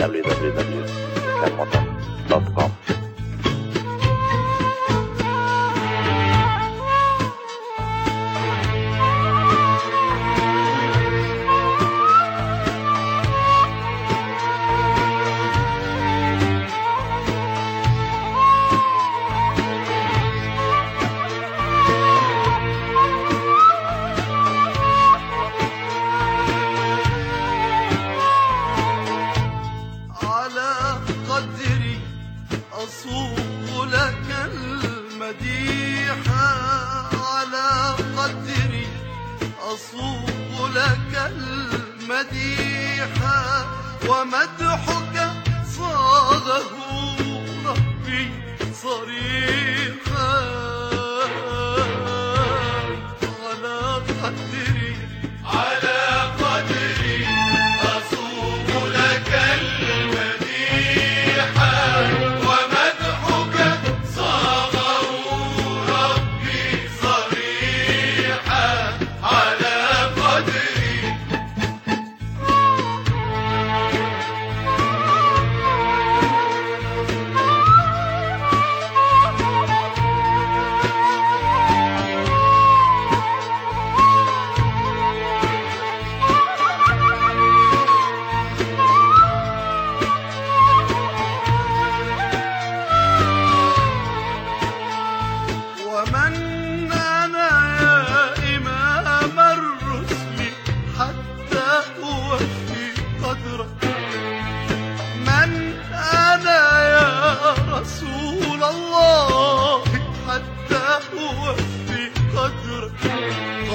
www.lafrontière.com. أصوغ لك المديح على قدري أصوغ لك المديح ومدحك صاغه ربي صريحا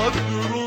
Bak durum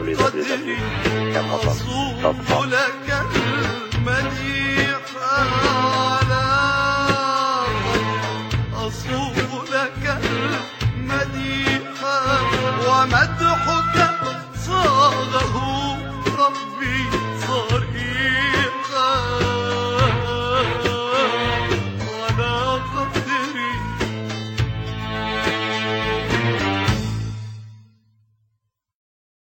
www.amazon.com